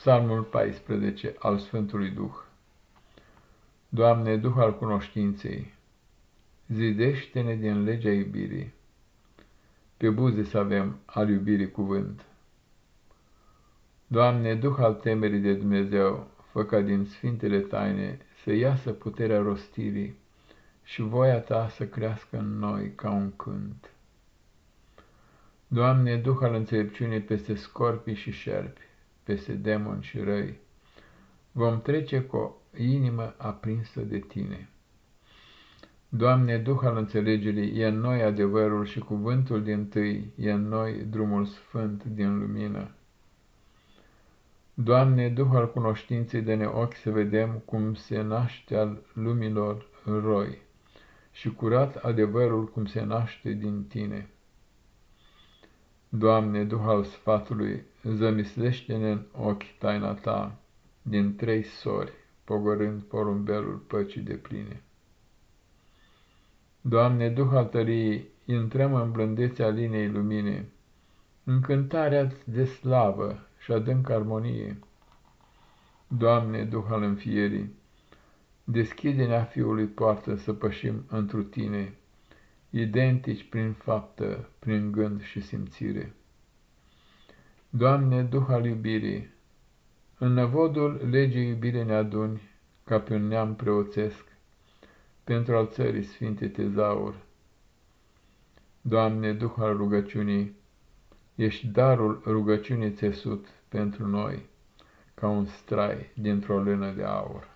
Psalmul 14 al Sfântului Duh Doamne, Duh al cunoștinței, zidește-ne din legea iubirii, pe buze să avem al iubirii cuvânt. Doamne, Duh al temerii de Dumnezeu, fă ca din sfintele taine să iasă puterea rostirii și voia Ta să crească în noi ca un cânt. Doamne, Duh al înțelepciunii peste scorpii și șerpi, peste demoni și răi, vom trece cu o inimă aprinsă de Tine. Doamne, Duh al înțelegerii, e în noi adevărul și cuvântul din tâi, e în noi drumul sfânt din lumină. Doamne, Duh al cunoștinței, de ne ochi să vedem cum se naște al lumilor roi și curat adevărul cum se naște din Tine. Doamne, Duh al sfatului, zămislește-ne în ochi taina Ta, din trei sori, pogorând porumbelul păcii de pline. Doamne, Duh al tăriei, intrăm în blândețea linei lumine, încântarea de slavă și adânc armonie. Doamne, Duh al înfierii, deschide-ne Fiului poartă să pășim întru Tine, identici prin faptă, prin gând și simțire. Doamne, Duh al iubirii, în năvodul legii iubire ne aduni, ca pe un neam preoțesc, pentru al țării sfinte tezaur. Doamne, Duh al rugăciunii, ești darul rugăciunii țesut pentru noi, ca un strai dintr-o lână de aur.